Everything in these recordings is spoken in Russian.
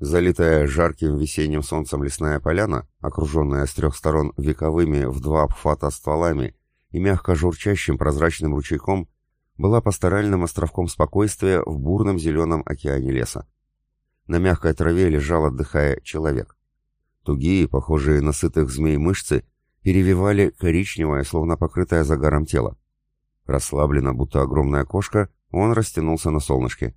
Залитая жарким весенним солнцем лесная поляна, окруженная с трех сторон вековыми в два обхвата стволами и мягко журчащим прозрачным ручейком, была пасторальным островком спокойствия в бурном зеленом океане леса. На мягкой траве лежал, отдыхая, человек. Тугие, похожие на сытых змей мышцы, перевивали коричневое, словно покрытое загаром тело. Расслабленно, будто огромная кошка, он растянулся на солнышке.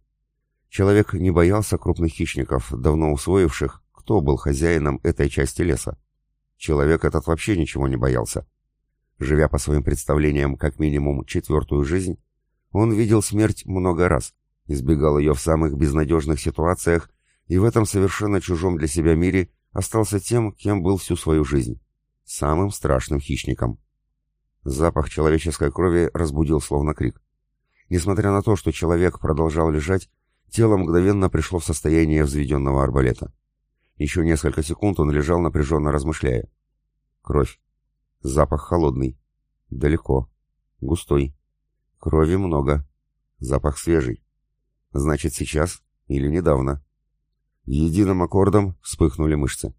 Человек не боялся крупных хищников, давно усвоивших, кто был хозяином этой части леса. Человек этот вообще ничего не боялся. Живя по своим представлениям как минимум четвертую жизнь, он видел смерть много раз, избегал ее в самых безнадежных ситуациях и в этом совершенно чужом для себя мире остался тем, кем был всю свою жизнь – самым страшным хищником. Запах человеческой крови разбудил словно крик. Несмотря на то, что человек продолжал лежать, Тело мгновенно пришло в состояние взведенного арбалета. Еще несколько секунд он лежал напряженно размышляя. Кровь. Запах холодный. Далеко. Густой. Крови много. Запах свежий. Значит, сейчас или недавно. Единым аккордом вспыхнули мышцы.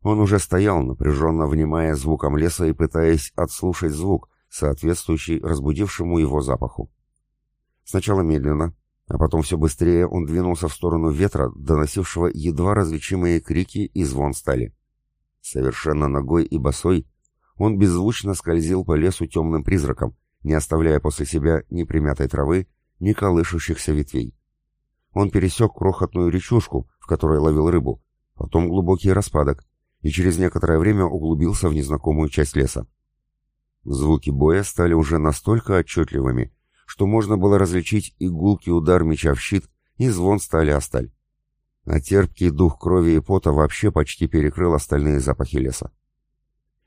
Он уже стоял, напряженно внимая звуком леса и пытаясь отслушать звук, соответствующий разбудившему его запаху. Сначала медленно, а потом все быстрее он двинулся в сторону ветра, доносившего едва различимые крики и звон стали. Совершенно ногой и босой, он беззвучно скользил по лесу темным призраком, не оставляя после себя ни примятой травы, ни колышущихся ветвей. Он пересек крохотную речушку, в которой ловил рыбу, потом глубокий распадок, и через некоторое время углубился в незнакомую часть леса. Звуки боя стали уже настолько отчетливыми, что можно было различить и гулкий удар меча в щит, и звон стали о сталь. А терпкий дух крови и пота вообще почти перекрыл остальные запахи леса.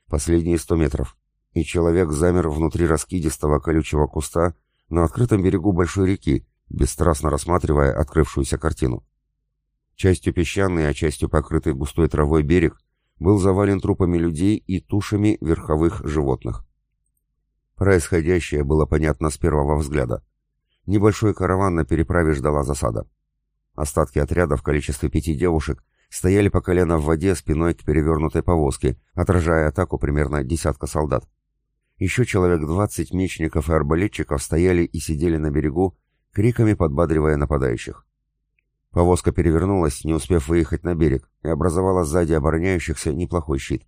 Последние сто метров, и человек замер внутри раскидистого колючего куста на открытом берегу большой реки, бесстрастно рассматривая открывшуюся картину. Частью песчаный, а частью покрытый густой травой берег был завален трупами людей и тушами верховых животных. Происходящее было понятно с первого взгляда. Небольшой караван на переправе ждала засада. Остатки отряда в количестве пяти девушек стояли по колено в воде спиной к перевернутой повозке, отражая атаку примерно десятка солдат. Еще человек двадцать мечников и арбалетчиков стояли и сидели на берегу, криками подбадривая нападающих. Повозка перевернулась, не успев выехать на берег, и образовала сзади обороняющихся неплохой щит.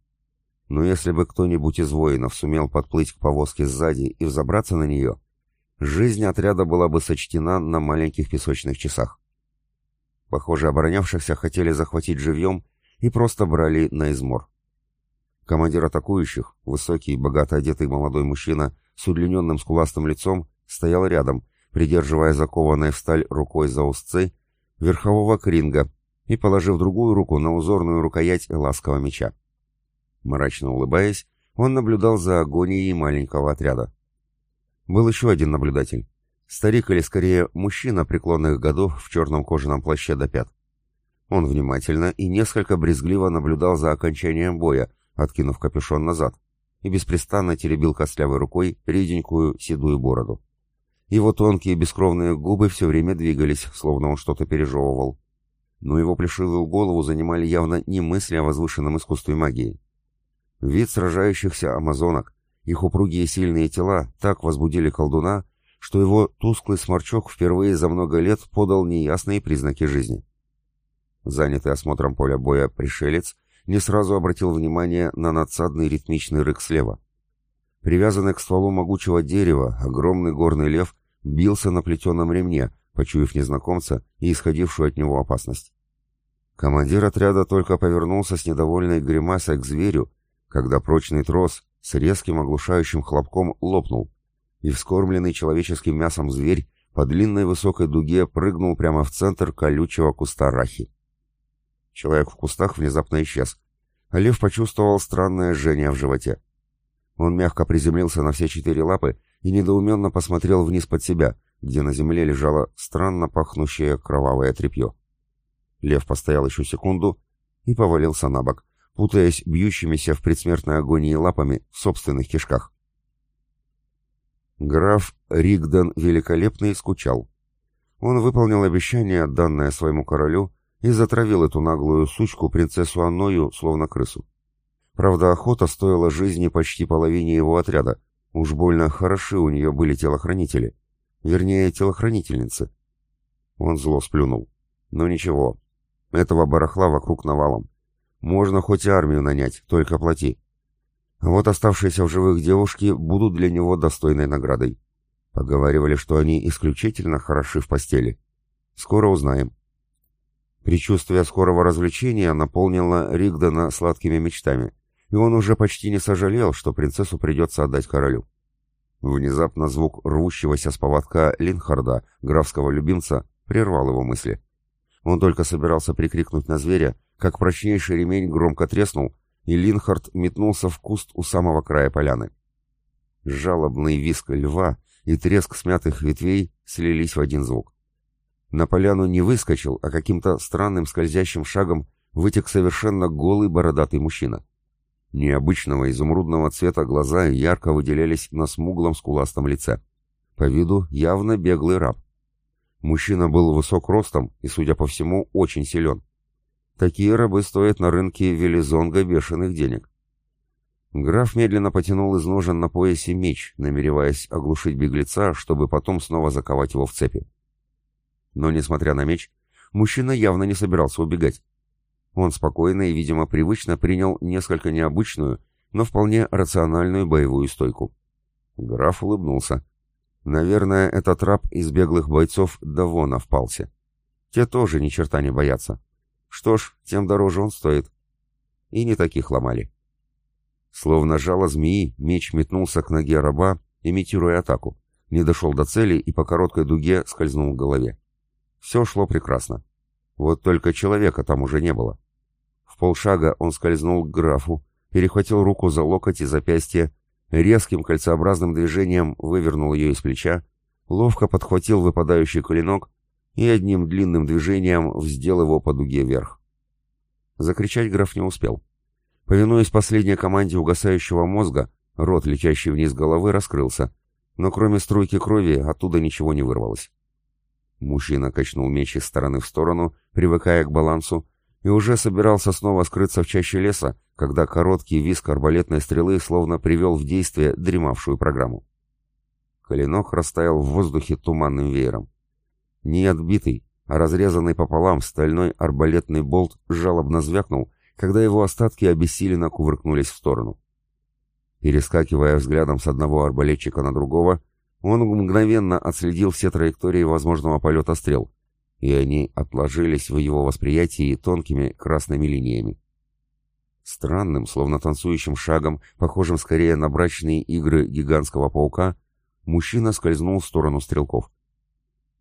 Но если бы кто-нибудь из воинов сумел подплыть к повозке сзади и взобраться на нее, жизнь отряда была бы сочтена на маленьких песочных часах. Похоже, оборонявшихся хотели захватить живьем и просто брали на измор. Командир атакующих, высокий, богато одетый молодой мужчина с удлиненным скуластым лицом, стоял рядом, придерживая закованной в сталь рукой за узцы верхового кринга и положив другую руку на узорную рукоять ласкового меча. Мрачно улыбаясь, он наблюдал за агонией маленького отряда. Был еще один наблюдатель. Старик или скорее мужчина преклонных годов в черном кожаном плаще до пят. Он внимательно и несколько брезгливо наблюдал за окончанием боя, откинув капюшон назад, и беспрестанно теребил костлявой рукой реденькую седую бороду. Его тонкие бескровные губы все время двигались, словно он что-то пережевывал. Но его плешивую голову занимали явно не мысли о возвышенном искусстве магии. Вид сражающихся амазонок, их упругие сильные тела так возбудили колдуна, что его тусклый сморчок впервые за много лет подал неясные признаки жизни. Занятый осмотром поля боя пришелец не сразу обратил внимание на надсадный ритмичный рык слева. Привязанный к стволу могучего дерева, огромный горный лев бился на плетеном ремне, почуяв незнакомца и исходившую от него опасность. Командир отряда только повернулся с недовольной гримасой к зверю когда прочный трос с резким оглушающим хлопком лопнул, и вскормленный человеческим мясом зверь по длинной высокой дуге прыгнул прямо в центр колючего куста рахи. Человек в кустах внезапно исчез, а лев почувствовал странное жжение в животе. Он мягко приземлился на все четыре лапы и недоуменно посмотрел вниз под себя, где на земле лежало странно пахнущее кровавое тряпье. Лев постоял еще секунду и повалился на бок, путаясь бьющимися в предсмертной агонии лапами в собственных кишках. Граф Ригден Великолепный скучал. Он выполнил обещание, данное своему королю, и затравил эту наглую сучку принцессу Анною, словно крысу. Правда, охота стоила жизни почти половине его отряда. Уж больно хороши у нее были телохранители. Вернее, телохранительницы. Он зло сплюнул. Но ничего. Этого барахла вокруг навалом. Можно хоть армию нанять, только плати. Вот оставшиеся в живых девушки будут для него достойной наградой. Поговаривали, что они исключительно хороши в постели. Скоро узнаем. Предчувствие скорого развлечения наполнило Ригдена сладкими мечтами, и он уже почти не сожалел, что принцессу придется отдать королю. Внезапно звук рвущегося с поводка Линхарда, графского любимца, прервал его мысли. Он только собирался прикрикнуть на зверя, как прочнейший ремень громко треснул, и Линхард метнулся в куст у самого края поляны. Жалобный виск льва и треск смятых ветвей слились в один звук. На поляну не выскочил, а каким-то странным скользящим шагом вытек совершенно голый бородатый мужчина. Необычного изумрудного цвета глаза ярко выделялись на смуглом скуластом лице. По виду явно беглый раб. Мужчина был высок ростом и, судя по всему, очень силен. Такие рабы стоят на рынке Велизонга бешеных денег. Граф медленно потянул из ножен на поясе меч, намереваясь оглушить беглеца, чтобы потом снова заковать его в цепи. Но, несмотря на меч, мужчина явно не собирался убегать. Он спокойно и, видимо, привычно принял несколько необычную, но вполне рациональную боевую стойку. Граф улыбнулся. Наверное, этот раб из беглых бойцов Давона впался. Те тоже ни черта не боятся. Что ж, тем дороже он стоит. И не таких ломали. Словно жало змеи, меч метнулся к ноге раба, имитируя атаку. Не дошел до цели и по короткой дуге скользнул к голове. Все шло прекрасно. Вот только человека там уже не было. В полшага он скользнул к графу, перехватил руку за локоть и запястье, резким кольцеобразным движением вывернул ее из плеча, ловко подхватил выпадающий клинок и одним длинным движением вздел его по дуге вверх. Закричать граф не успел. Повинуясь последней команде угасающего мозга, рот, летящий вниз головы, раскрылся, но кроме струйки крови оттуда ничего не вырвалось. Мужчина качнул меч из стороны в сторону, привыкая к балансу, и уже собирался снова скрыться в чаще леса, когда короткий виск арбалетной стрелы словно привел в действие дремавшую программу. Клинок растаял в воздухе туманным веером. Не отбитый, а разрезанный пополам стальной арбалетный болт жалобно звякнул, когда его остатки обессиленно кувыркнулись в сторону. Перескакивая взглядом с одного арбалетчика на другого, он мгновенно отследил все траектории возможного полета стрел, и они отложились в его восприятии тонкими красными линиями. Странным, словно танцующим шагом, похожим скорее на брачные игры гигантского паука, мужчина скользнул в сторону стрелков.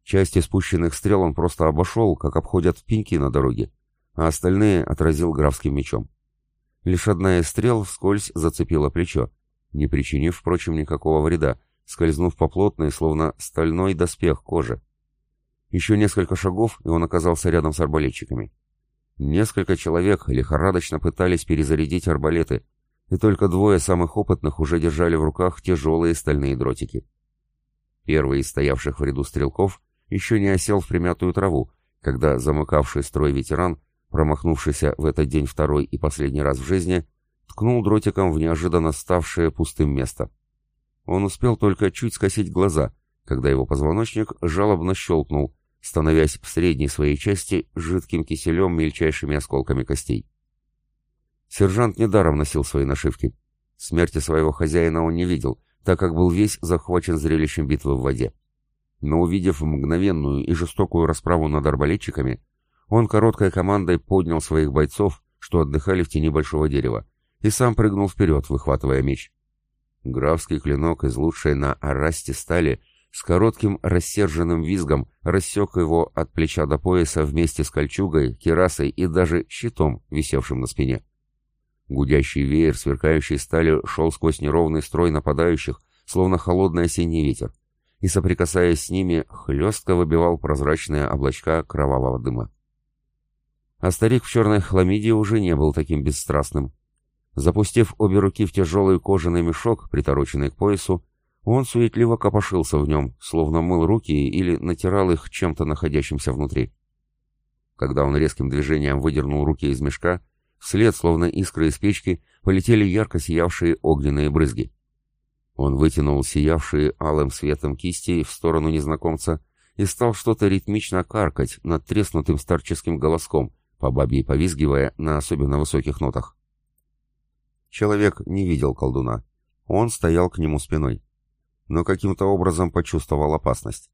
Части спущенных стрел он просто обошел, как обходят пеньки на дороге, а остальные отразил графским мечом. Лишь одна из стрел вскользь зацепила плечо, не причинив, впрочем, никакого вреда, скользнув по плотной, словно стальной доспех кожи. Еще несколько шагов, и он оказался рядом с арбалетчиками. Несколько человек лихорадочно пытались перезарядить арбалеты, и только двое самых опытных уже держали в руках тяжелые стальные дротики. Первый из стоявших в ряду стрелков еще не осел в примятую траву, когда замыкавший строй ветеран, промахнувшийся в этот день второй и последний раз в жизни, ткнул дротиком в неожиданно ставшее пустым место. Он успел только чуть скосить глаза, когда его позвоночник жалобно щелкнул, становясь в средней своей части жидким киселем мельчайшими осколками костей. Сержант недаром носил свои нашивки. Смерти своего хозяина он не видел, так как был весь захвачен зрелищем битвы в воде. Но увидев мгновенную и жестокую расправу над арбалетчиками, он короткой командой поднял своих бойцов, что отдыхали в тени большого дерева, и сам прыгнул вперед, выхватывая меч. Графский клинок из лучшей на арасте стали с коротким рассерженным визгом рассек его от плеча до пояса вместе с кольчугой, керасой и даже щитом, висевшим на спине. Гудящий веер сверкающей стали шел сквозь неровный строй нападающих, словно холодный осенний ветер, и, соприкасаясь с ними, хлестко выбивал прозрачные облачка кровавого дыма. А старик в черной хламиде уже не был таким бесстрастным. Запустив обе руки в тяжелый кожаный мешок, притороченный к поясу, он суетливо копошился в нем, словно мыл руки или натирал их чем-то находящимся внутри. когда он резким движением выдернул руки из мешка, вслед, словно искры из печки, полетели ярко сиявшие огненные брызги. Он вытянул сиявшие алым светом кисти в сторону незнакомца и стал что-то ритмично каркать над треснутым старческим голоском, по бабьей повизгивая на особенно высоких нотах. Человек не видел колдуна. Он стоял к нему спиной. Но каким-то образом почувствовал опасность.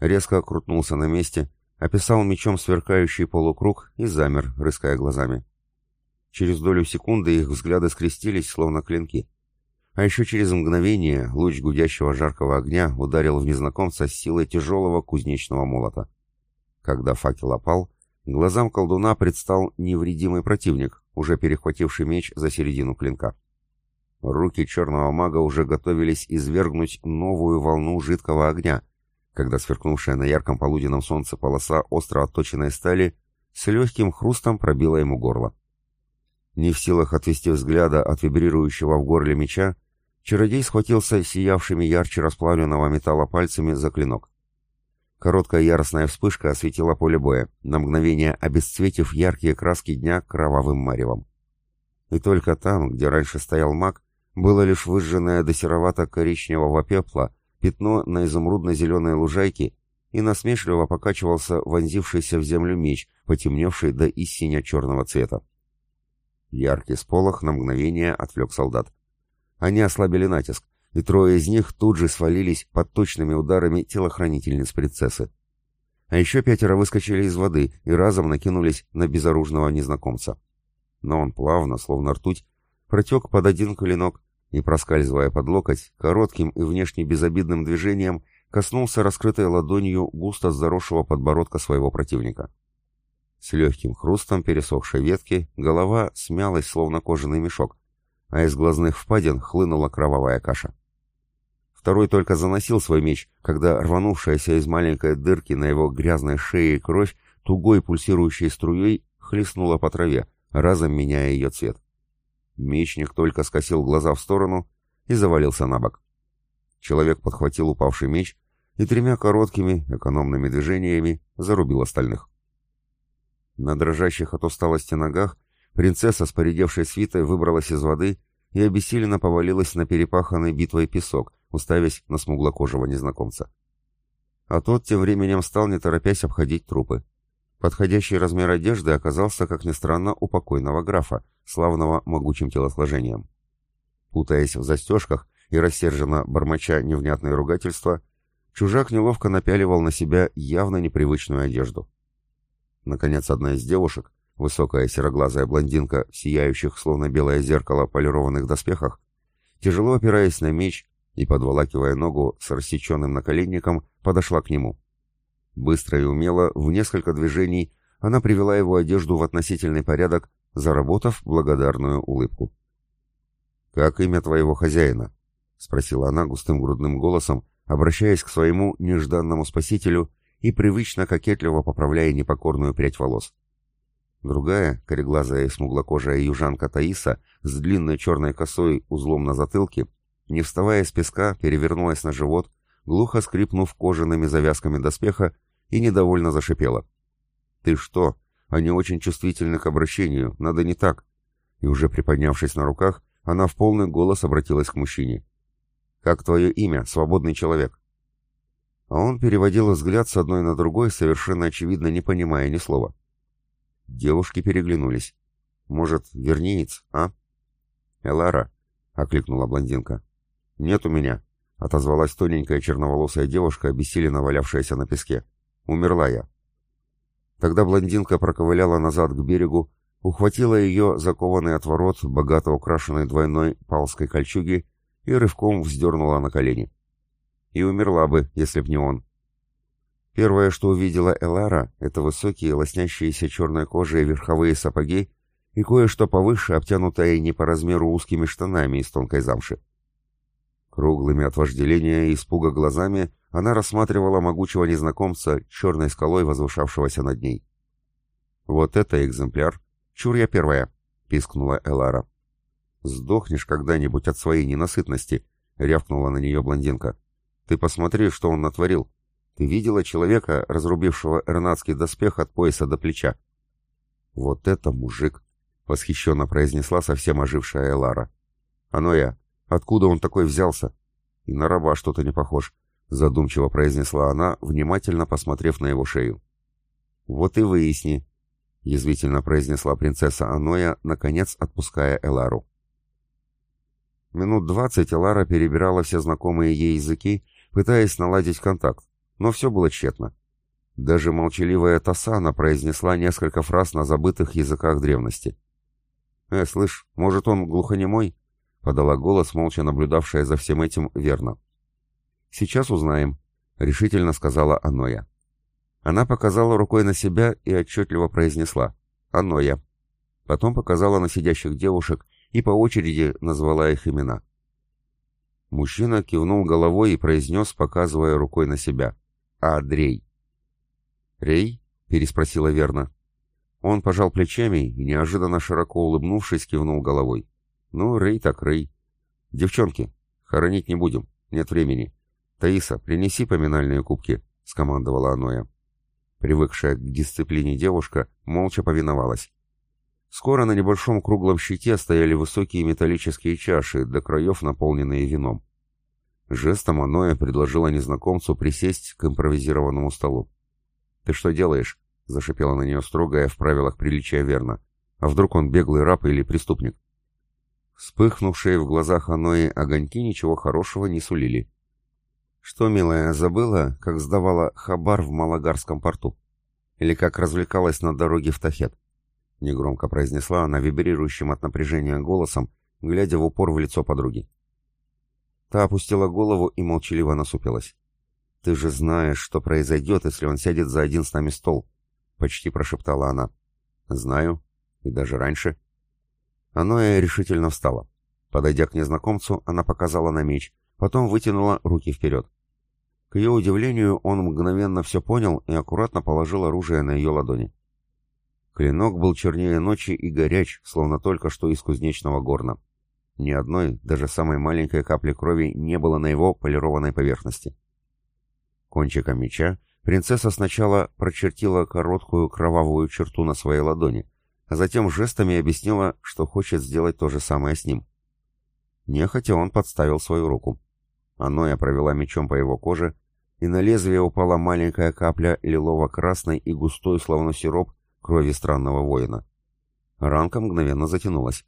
Резко крутнулся на месте, описал мечом сверкающий полукруг и замер, рыская глазами. Через долю секунды их взгляды скрестились, словно клинки. А еще через мгновение луч гудящего жаркого огня ударил в незнакомца с силой тяжелого кузнечного молота. Когда факел опал, глазам колдуна предстал невредимый противник, уже перехвативший меч за середину клинка. Руки черного мага уже готовились извергнуть новую волну жидкого огня — когда сверкнувшая на ярком полуденном солнце полоса остро отточенной стали с легким хрустом пробила ему горло. Не в силах отвести взгляда от вибрирующего в горле меча, чародей схватился сиявшими ярче расплавленного металла пальцами за клинок. Короткая яростная вспышка осветила поле боя, на мгновение обесцветив яркие краски дня кровавым маревом. И только там, где раньше стоял маг, было лишь выжженное до серовато-коричневого пепла пятно на изумрудно-зеленой лужайке и насмешливо покачивался вонзившийся в землю меч, потемневший до истиня черного цвета. Яркий сполох на мгновение отвлек солдат. Они ослабили натиск, и трое из них тут же свалились под точными ударами телохранительниц принцессы. А еще пятеро выскочили из воды и разом накинулись на безоружного незнакомца. Но он плавно, словно ртуть, протек под один клинок и, проскальзывая под локоть, коротким и внешне безобидным движением коснулся раскрытой ладонью густо заросшего подбородка своего противника. С легким хрустом пересохшей ветки голова смялась, словно кожаный мешок, а из глазных впадин хлынула кровавая каша. Второй только заносил свой меч, когда рванувшаяся из маленькой дырки на его грязной шее кровь тугой пульсирующей струей хлестнула по траве, разом меняя ее цвет. Мечник только скосил глаза в сторону и завалился на бок. Человек подхватил упавший меч и тремя короткими, экономными движениями зарубил остальных. На дрожащих от усталости ногах принцесса с свитой выбралась из воды и обессиленно повалилась на перепаханный битвой песок, уставясь на смуглокожего незнакомца. А тот тем временем стал не торопясь обходить трупы. Подходящий размер одежды оказался, как ни странно, у покойного графа, славного могучим телосложением. Путаясь в застежках и рассерженно бормоча невнятные ругательства, чужак неловко напяливал на себя явно непривычную одежду. Наконец, одна из девушек, высокая сероглазая блондинка в сияющих, словно белое зеркало, полированных доспехах, тяжело опираясь на меч и подволакивая ногу с рассеченным наколенником, подошла к нему. Быстро и умело, в несколько движений, она привела его одежду в относительный порядок, заработав благодарную улыбку. «Как имя твоего хозяина?» — спросила она густым грудным голосом, обращаясь к своему нежданному спасителю и привычно кокетливо поправляя непокорную прядь волос. Другая, кореглазая и смуглокожая южанка Таиса с длинной черной косой узлом на затылке, не вставая с песка, перевернулась на живот, глухо скрипнув кожаными завязками доспеха и недовольно зашипела. «Ты что? Они очень чувствительны к обращению, надо не так». И уже приподнявшись на руках, она в полный голос обратилась к мужчине. «Как твое имя, свободный человек?» А он переводил взгляд с одной на другой, совершенно очевидно не понимая ни слова. Девушки переглянулись. «Может, вернеец, а?» «Элара», — окликнула блондинка. «Нет у меня», — отозвалась тоненькая черноволосая девушка, обессиленно валявшаяся на песке. Умерла я. Тогда блондинка проковыляла назад к берегу, ухватила ее закованный отворот, богато украшенной двойной палской кольчуги, и рывком вздернула на колени. И умерла бы, если б не он. Первое, что увидела Элара, это высокие, лоснящиеся черной кожей верховые сапоги и кое-что повыше, обтянутое не по размеру узкими штанами из тонкой замши. Круглыми от вожделения и испуга глазами она рассматривала могучего незнакомца, черной скалой возвышавшегося над ней. «Вот это экземпляр! Чур я первая!» — пискнула Элара. «Сдохнешь когда-нибудь от своей ненасытности!» — рявкнула на нее блондинка. «Ты посмотри, что он натворил! Ты видела человека, разрубившего эрнатский доспех от пояса до плеча?» «Вот это мужик!» — восхищенно произнесла совсем ожившая Элара. «Оно я. Откуда он такой взялся?» «И на раба что-то не похож», — задумчиво произнесла она, внимательно посмотрев на его шею. «Вот и выясни», — язвительно произнесла принцесса Аноя, наконец отпуская Элару. Минут двадцать Элара перебирала все знакомые ей языки, пытаясь наладить контакт, но все было тщетно. Даже молчаливая Тасана произнесла несколько фраз на забытых языках древности. «Э, слышь, может, он глухонемой?» — подала голос, молча наблюдавшая за всем этим верно. «Сейчас узнаем», — решительно сказала Аноя. Она показала рукой на себя и отчетливо произнесла «Аноя». Потом показала на сидящих девушек и по очереди назвала их имена. Мужчина кивнул головой и произнес, показывая рукой на себя «Адрей». «Рей?» — переспросила верно. Он пожал плечами и, неожиданно широко улыбнувшись, кивнул головой. «Ну, Рей так Рей. Девчонки, хоронить не будем, нет времени. Таиса, принеси поминальные кубки», — скомандовала Аноя. Привыкшая к дисциплине девушка молча повиновалась. Скоро на небольшом круглом щите стояли высокие металлические чаши, до краев наполненные вином. Жестом Аноя предложила незнакомцу присесть к импровизированному столу. «Ты что делаешь?» — зашипела на нее строгая в правилах приличия верно. «А вдруг он беглый раб или преступник?» Вспыхнувшие в глазах Анои огоньки ничего хорошего не сулили. «Что, милая, забыла, как сдавала хабар в Малагарском порту? Или как развлекалась на дороге в Тахет?» Негромко произнесла она вибрирующим от напряжения голосом, глядя в упор в лицо подруги. Та опустила голову и молчаливо насупилась. «Ты же знаешь, что произойдет, если он сядет за один с нами стол», — почти прошептала она. «Знаю. И даже раньше». Аноя решительно встала. Подойдя к незнакомцу, она показала на меч, потом вытянула руки вперед. К ее удивлению, он мгновенно все понял и аккуратно положил оружие на ее ладони. Клинок был чернее ночи и горяч, словно только что из кузнечного горна. Ни одной, даже самой маленькой капли крови не было на его полированной поверхности. Кончиком меча принцесса сначала прочертила короткую кровавую черту на своей ладони, а затем жестами объяснила, что хочет сделать то же самое с ним. Нехотя он подставил свою руку. Аноя провела мечом по его коже, и на лезвие упала маленькая капля лилово-красной и густой, словно сироп, крови странного воина. Ранка мгновенно затянулась.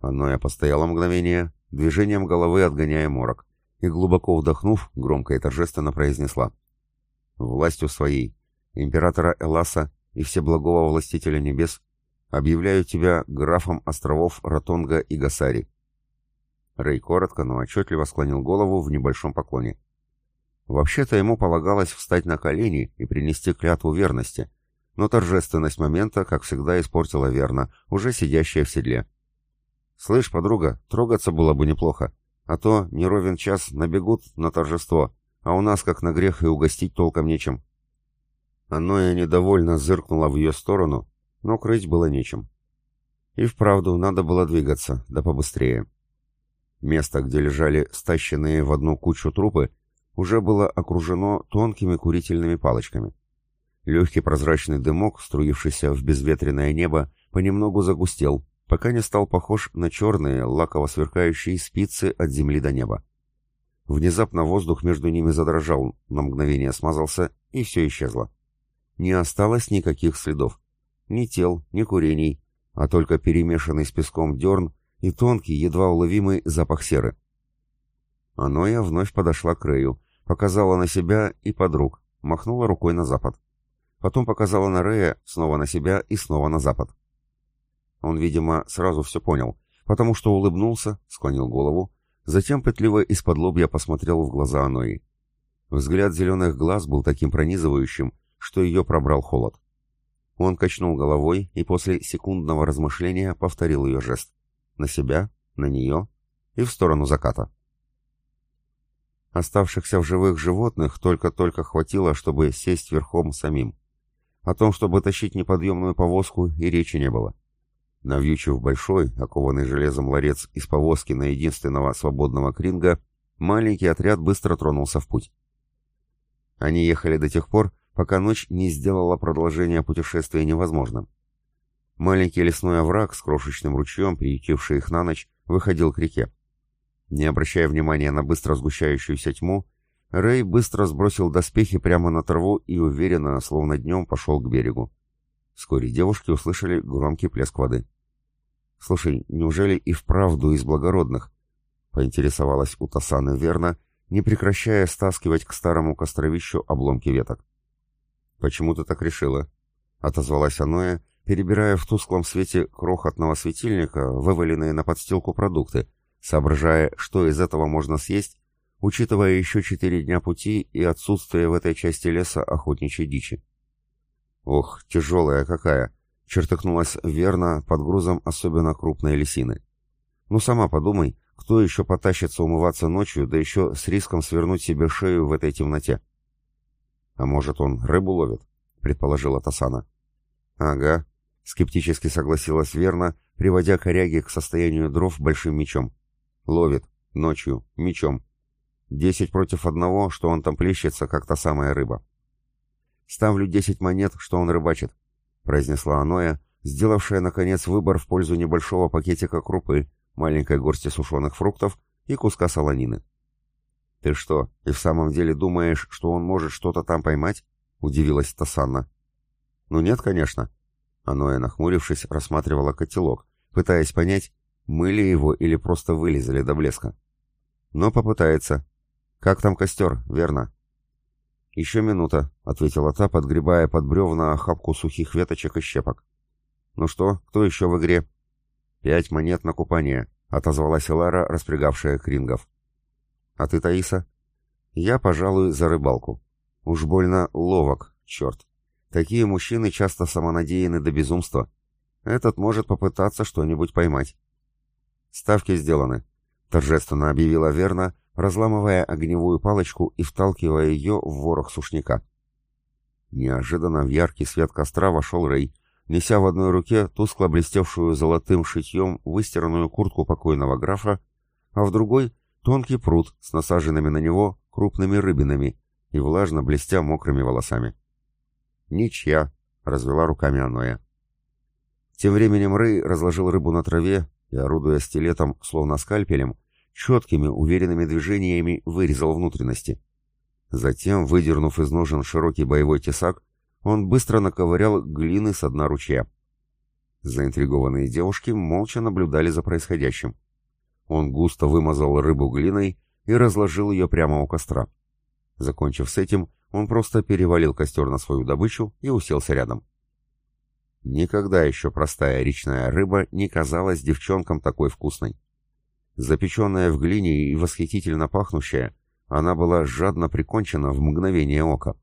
Аноя постояла мгновение, движением головы отгоняя морок, и, глубоко вдохнув, громко и торжественно произнесла. «Властью своей, императора Эласа и всеблагого властителя небес, объявляю тебя графом островов Ротонга и Гасари». Рэй коротко, но отчетливо склонил голову в небольшом поклоне. Вообще-то ему полагалось встать на колени и принести клятву верности, но торжественность момента, как всегда, испортила верно, уже сидящая в седле. «Слышь, подруга, трогаться было бы неплохо, а то не ровен час набегут на торжество, а у нас как на грех и угостить толком нечем». Аноя недовольно зыркнула в ее сторону, но крыть было нечем. И вправду надо было двигаться, да побыстрее. Место, где лежали стащенные в одну кучу трупы, уже было окружено тонкими курительными палочками. Легкий прозрачный дымок, струившийся в безветренное небо, понемногу загустел, пока не стал похож на черные, лаково сверкающие спицы от земли до неба. Внезапно воздух между ними задрожал, на мгновение смазался, и все исчезло. Не осталось никаких следов. Ни тел, ни курений, а только перемешанный с песком дерн и тонкий, едва уловимый запах серы. Аноя вновь подошла к Рэю, показала на себя и подруг, махнула рукой на запад. Потом показала на Рэя, снова на себя и снова на запад. Он, видимо, сразу все понял, потому что улыбнулся, склонил голову, затем пытливо из-под лобья посмотрел в глаза Анои. Взгляд зеленых глаз был таким пронизывающим, что ее пробрал холод. Он качнул головой и после секундного размышления повторил ее жест. На себя, на нее и в сторону заката. Оставшихся в живых животных только-только хватило, чтобы сесть верхом самим. О том, чтобы тащить неподъемную повозку, и речи не было. Навьючив большой, окованный железом ларец из повозки на единственного свободного кринга, маленький отряд быстро тронулся в путь. Они ехали до тех пор, пока ночь не сделала продолжение путешествия невозможным. Маленький лесной овраг с крошечным ручьем, приютивший их на ночь, выходил к реке. Не обращая внимания на быстро сгущающуюся тьму, Рэй быстро сбросил доспехи прямо на траву и уверенно, словно днем, пошел к берегу. Вскоре девушки услышали громкий плеск воды. «Слушай, неужели и вправду из благородных?» — поинтересовалась у Тасаны верно, не прекращая стаскивать к старому костровищу обломки веток. «Почему ты так решила?» — отозвалась Аноя, перебирая в тусклом свете крохотного светильника вываленные на подстилку продукты, соображая, что из этого можно съесть, учитывая еще четыре дня пути и отсутствие в этой части леса охотничьей дичи. «Ох, тяжелая какая!» — чертыхнулась верно под грузом особенно крупной лисины. «Ну сама подумай, кто еще потащится умываться ночью, да еще с риском свернуть себе шею в этой темноте?» «А может, он рыбу ловит?» — предположила Тасана. «Ага», — скептически согласилась Верна, приводя коряги к состоянию дров большим мечом. «Ловит. Ночью. Мечом. Десять против одного, что он там плещется, как та самая рыба». «Ставлю десять монет, что он рыбачит», — произнесла Аноя, сделавшая, наконец, выбор в пользу небольшого пакетика крупы, маленькой горсти сушеных фруктов и куска солонины. «Ты что, и в самом деле думаешь, что он может что-то там поймать?» — удивилась Тасанна. «Ну нет, конечно». Аноя, нахмурившись, рассматривала котелок, пытаясь понять, мыли его или просто вылезали до блеска. «Но попытается. Как там костер, верно?» «Еще минута», — ответила та, подгребая под бревна охапку сухих веточек и щепок. «Ну что, кто еще в игре?» «Пять монет на купание», — отозвалась Элара, распрягавшая крингов. А ты, Таиса? Я, пожалуй, за рыбалку. Уж больно ловок, черт. Такие мужчины часто самонадеяны до безумства. Этот может попытаться что-нибудь поймать. Ставки сделаны, торжественно объявила Верна, разламывая огневую палочку и вталкивая ее в ворох сушняка. Неожиданно в яркий свет костра вошел Рэй, неся в одной руке тускло блестевшую золотым шитьем выстиранную куртку покойного графа, а в другой Тонкий пруд с насаженными на него крупными рыбинами и влажно блестя мокрыми волосами. «Ничья», — развела руками Аноя. Тем временем Рэй разложил рыбу на траве и, орудуя стилетом, словно скальпелем, четкими, уверенными движениями вырезал внутренности. Затем, выдернув из ножен широкий боевой тесак, он быстро наковырял глины с дна ручья. Заинтригованные девушки молча наблюдали за происходящим. Он густо вымазал рыбу глиной и разложил ее прямо у костра. Закончив с этим, он просто перевалил костер на свою добычу и уселся рядом. Никогда еще простая речная рыба не казалась девчонкам такой вкусной. Запеченная в глине и восхитительно пахнущая, она была жадно прикончена в мгновение ока.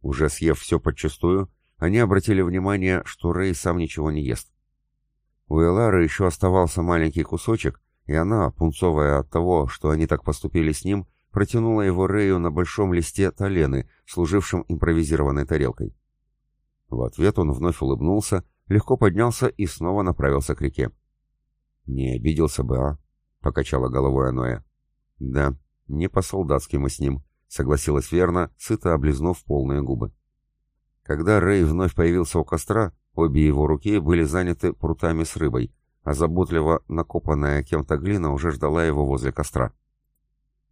Уже съев все подчистую, они обратили внимание, что Рэй сам ничего не ест. У Элары еще оставался маленький кусочек, и она, пунцовая от того, что они так поступили с ним, протянула его Рэю на большом листе талены, служившем импровизированной тарелкой. В ответ он вновь улыбнулся, легко поднялся и снова направился к реке. «Не обиделся бы, а?» — покачала головой Аноя. «Да, не по-солдатски мы с ним», — согласилась верно, сыто облизнув полные губы. Когда Рэй вновь появился у костра, обе его руки были заняты прутами с рыбой, а заботливо накопанная кем-то глина уже ждала его возле костра.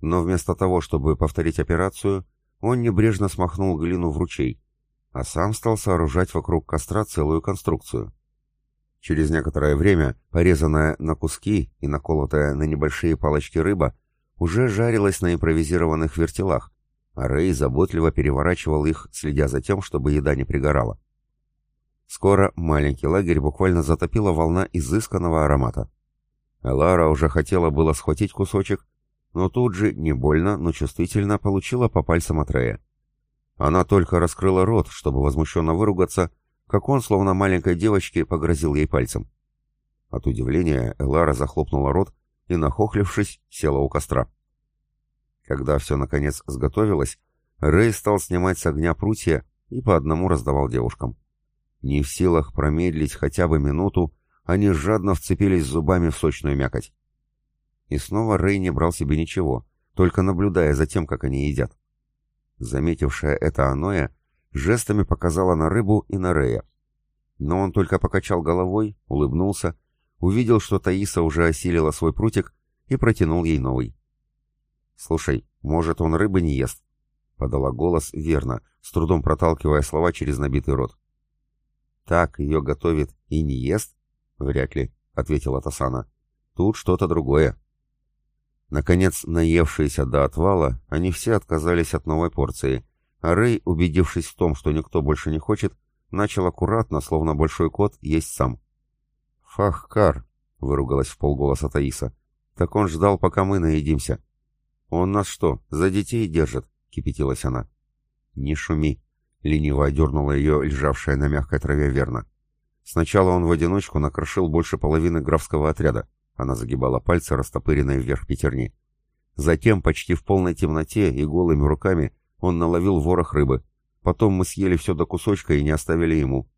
Но вместо того, чтобы повторить операцию, он небрежно смахнул глину в ручей, а сам стал сооружать вокруг костра целую конструкцию. Через некоторое время порезанная на куски и наколотая на небольшие палочки рыба уже жарилась на импровизированных вертелах, а Рэй заботливо переворачивал их, следя за тем, чтобы еда не пригорала. Скоро маленький лагерь буквально затопила волна изысканного аромата. Элара уже хотела было схватить кусочек, но тут же, не больно, но чувствительно, получила по пальцам от Рея. Она только раскрыла рот, чтобы возмущенно выругаться, как он, словно маленькой девочке, погрозил ей пальцем. От удивления Элара захлопнула рот и, нахохлившись, села у костра. Когда все наконец сготовилось, Рэй стал снимать с огня прутья и по одному раздавал девушкам. Не в силах промедлить хотя бы минуту, они жадно вцепились зубами в сочную мякоть. И снова Рэй не брал себе ничего, только наблюдая за тем, как они едят. Заметившая это Аноя, жестами показала на рыбу и на Рея. Но он только покачал головой, улыбнулся, увидел, что Таиса уже осилила свой прутик и протянул ей новый. «Слушай, может, он рыбы не ест?» — подала голос верно, с трудом проталкивая слова через набитый рот. «Так ее готовит и не ест?» «Вряд ли», — ответила Тасана. «Тут что-то другое». Наконец, наевшиеся до отвала, они все отказались от новой порции, а Рэй, убедившись в том, что никто больше не хочет, начал аккуратно, словно большой кот, есть сам. «Фахкар!» — выругалась в полголоса Таиса. «Так он ждал, пока мы наедимся». «Он нас что, за детей держит?» — кипятилась она. «Не шуми!» — лениво одернула ее лежавшая на мягкой траве верно. Сначала он в одиночку накрошил больше половины графского отряда. Она загибала пальцы, растопыренные вверх пятерни. Затем, почти в полной темноте и голыми руками, он наловил ворох рыбы. Потом мы съели все до кусочка и не оставили ему.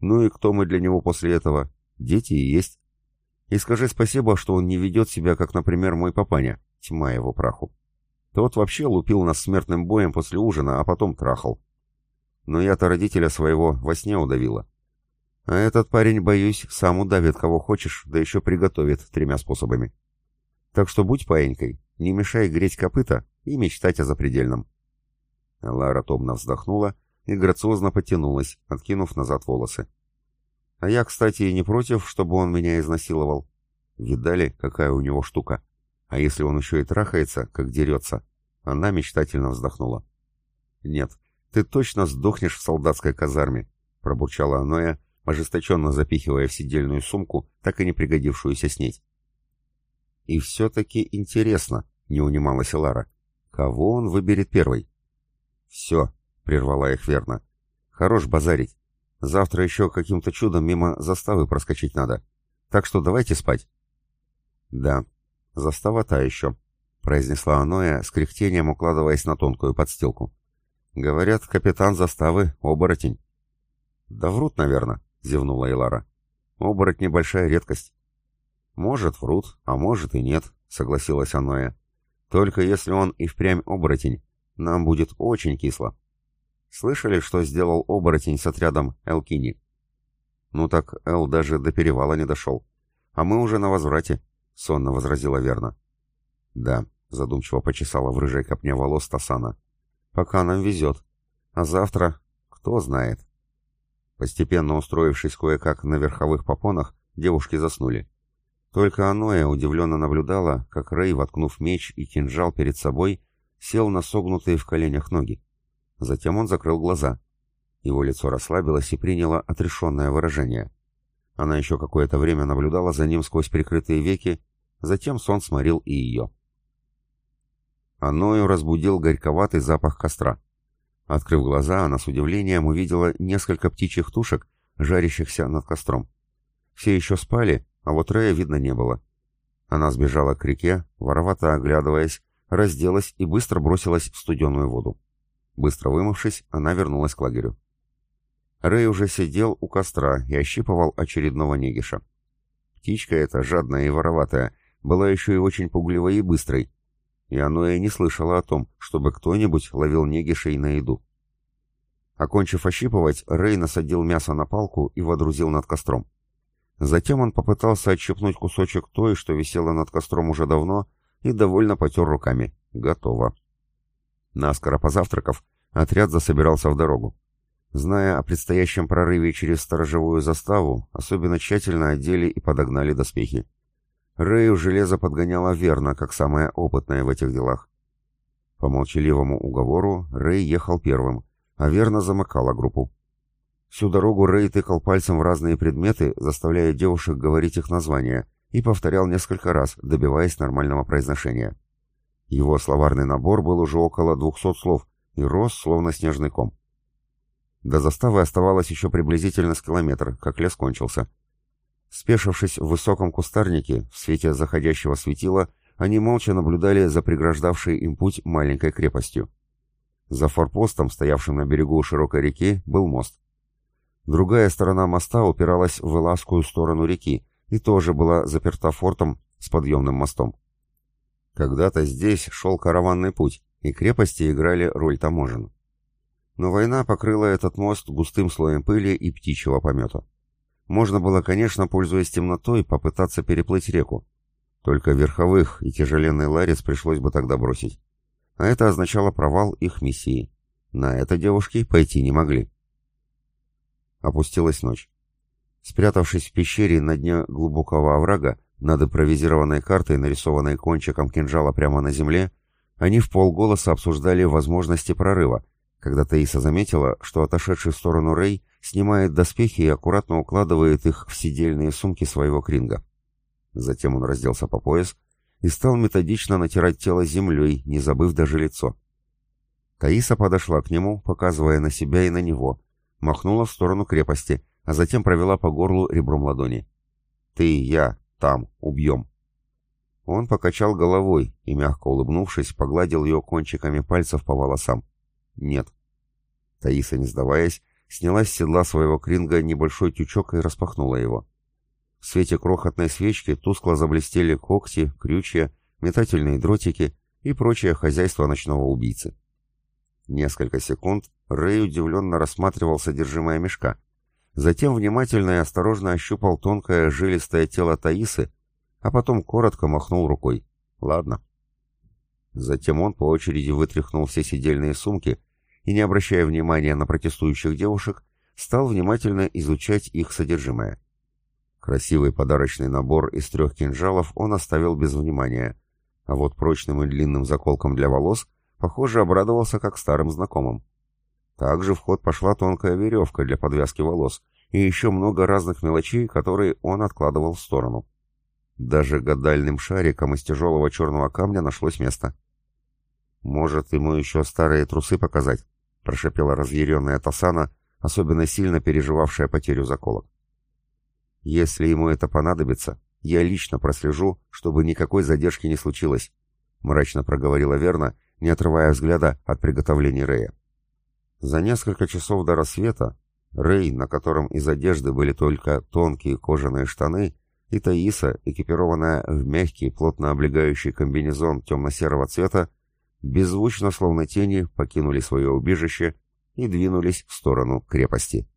Ну и кто мы для него после этого? Дети и есть. И скажи спасибо, что он не ведет себя, как, например, мой папаня. Тьма его праху. Тот вообще лупил нас смертным боем после ужина, а потом трахал. Но я-то родителя своего во сне удавила. А этот парень, боюсь, сам удавит кого хочешь, да еще приготовит тремя способами. Так что будь паенькой, не мешай греть копыта и мечтать о запредельном. Лара томно вздохнула и грациозно потянулась, откинув назад волосы. А я, кстати, и не против, чтобы он меня изнасиловал. Видали, какая у него штука? А если он еще и трахается, как дерется? Она мечтательно вздохнула. «Нет, ты точно сдохнешь в солдатской казарме», — пробурчала Аноя, ожесточенно запихивая в сидельную сумку так и не пригодившуюся снеть. «И все-таки интересно», — не унималась Лара, — «кого он выберет первый?» «Все», — прервала их верно. «Хорош базарить. Завтра еще каким-то чудом мимо заставы проскочить надо. Так что давайте спать». «Да, застава та еще», — произнесла Аноя с кряхтением укладываясь на тонкую подстилку. «Говорят, капитан заставы — оборотень». «Да врут, наверное», — зевнула Элара. «Оборот небольшая редкость». «Может, врут, а может и нет», — согласилась Аноя. «Только если он и впрямь оборотень, нам будет очень кисло». «Слышали, что сделал оборотень с отрядом Элкини?» «Ну так Эл даже до перевала не дошел. А мы уже на возврате», — сонно возразила Верна. «Да», — задумчиво почесала в рыжей копне волос Тасана. «Пока нам везет. А завтра, кто знает». Постепенно устроившись кое-как на верховых попонах, девушки заснули. Только Аноя удивленно наблюдала, как Рэй, воткнув меч и кинжал перед собой, сел на согнутые в коленях ноги. Затем он закрыл глаза. Его лицо расслабилось и приняло отрешенное выражение. Она еще какое-то время наблюдала за ним сквозь прикрытые веки, затем сон сморил и ее. Аною разбудил горьковатый запах костра. Открыв глаза, она с удивлением увидела несколько птичьих тушек, жарящихся над костром. Все еще спали, а вот Рэя видно не было. Она сбежала к реке, воровато оглядываясь, разделась и быстро бросилась в студеную воду. Быстро вымывшись, она вернулась к лагерю. Рэй уже сидел у костра и ощипывал очередного негиша. Птичка эта, жадная и вороватая, была еще и очень пугливой и быстрой, и оно и не слышало о том, чтобы кто-нибудь ловил негишей на еду. Окончив ощипывать, Рэй насадил мясо на палку и водрузил над костром. Затем он попытался отщипнуть кусочек той, что висело над костром уже давно, и довольно потер руками. Готово. Наскоро позавтракав, отряд засобирался в дорогу. Зная о предстоящем прорыве через сторожевую заставу, особенно тщательно одели и подогнали доспехи. Рэю железо подгоняло верно, как самое опытное в этих делах. По молчаливому уговору Рэй ехал первым, а верно замыкала группу. Всю дорогу Рэй тыкал пальцем в разные предметы, заставляя девушек говорить их названия, и повторял несколько раз, добиваясь нормального произношения. Его словарный набор был уже около двухсот слов и рос, словно снежный ком. До заставы оставалось еще приблизительно с километр, как лес кончился. Спешившись в высоком кустарнике, в свете заходящего светила, они молча наблюдали за преграждавшей им путь маленькой крепостью. За форпостом, стоявшим на берегу широкой реки, был мост. Другая сторона моста упиралась в Эласскую сторону реки и тоже была заперта фортом с подъемным мостом. Когда-то здесь шел караванный путь, и крепости играли роль таможен. Но война покрыла этот мост густым слоем пыли и птичьего помета. Можно было, конечно, пользуясь темнотой, попытаться переплыть реку. Только верховых и тяжеленный ларец пришлось бы тогда бросить. А это означало провал их миссии. На это девушки пойти не могли. Опустилась ночь. Спрятавшись в пещере на дне глубокого оврага, над импровизированной картой, нарисованной кончиком кинжала прямо на земле, они в полголоса обсуждали возможности прорыва, когда Таиса заметила, что отошедший в сторону Рэй снимает доспехи и аккуратно укладывает их в сидельные сумки своего кринга. Затем он разделся по пояс и стал методично натирать тело землей, не забыв даже лицо. Таиса подошла к нему, показывая на себя и на него, махнула в сторону крепости, а затем провела по горлу ребром ладони. «Ты, я, там, убьем!» Он покачал головой и, мягко улыбнувшись, погладил ее кончиками пальцев по волосам. «Нет». Таиса, не сдаваясь, сняла с седла своего кринга небольшой тючок и распахнула его. В свете крохотной свечки тускло заблестели когти, крючья, метательные дротики и прочее хозяйство ночного убийцы. Несколько секунд Рэй удивленно рассматривал содержимое мешка. Затем внимательно и осторожно ощупал тонкое жилистое тело Таисы, а потом коротко махнул рукой. «Ладно». Затем он по очереди вытряхнул все сидельные сумки и, не обращая внимания на протестующих девушек, стал внимательно изучать их содержимое. Красивый подарочный набор из трех кинжалов он оставил без внимания, а вот прочным и длинным заколком для волос Похоже, обрадовался как старым знакомым. Также в ход пошла тонкая веревка для подвязки волос и еще много разных мелочей, которые он откладывал в сторону. Даже гадальным шариком из тяжелого черного камня нашлось место. «Может, ему еще старые трусы показать?» — прошепела разъяренная Тасана, особенно сильно переживавшая потерю заколок. «Если ему это понадобится, я лично прослежу, чтобы никакой задержки не случилось», — мрачно проговорила Верна не отрывая взгляда от приготовлений Рэя. За несколько часов до рассвета Рэй, на котором из одежды были только тонкие кожаные штаны, и Таиса, экипированная в мягкий, плотно облегающий комбинезон темно-серого цвета, беззвучно, словно тени, покинули свое убежище и двинулись в сторону крепости.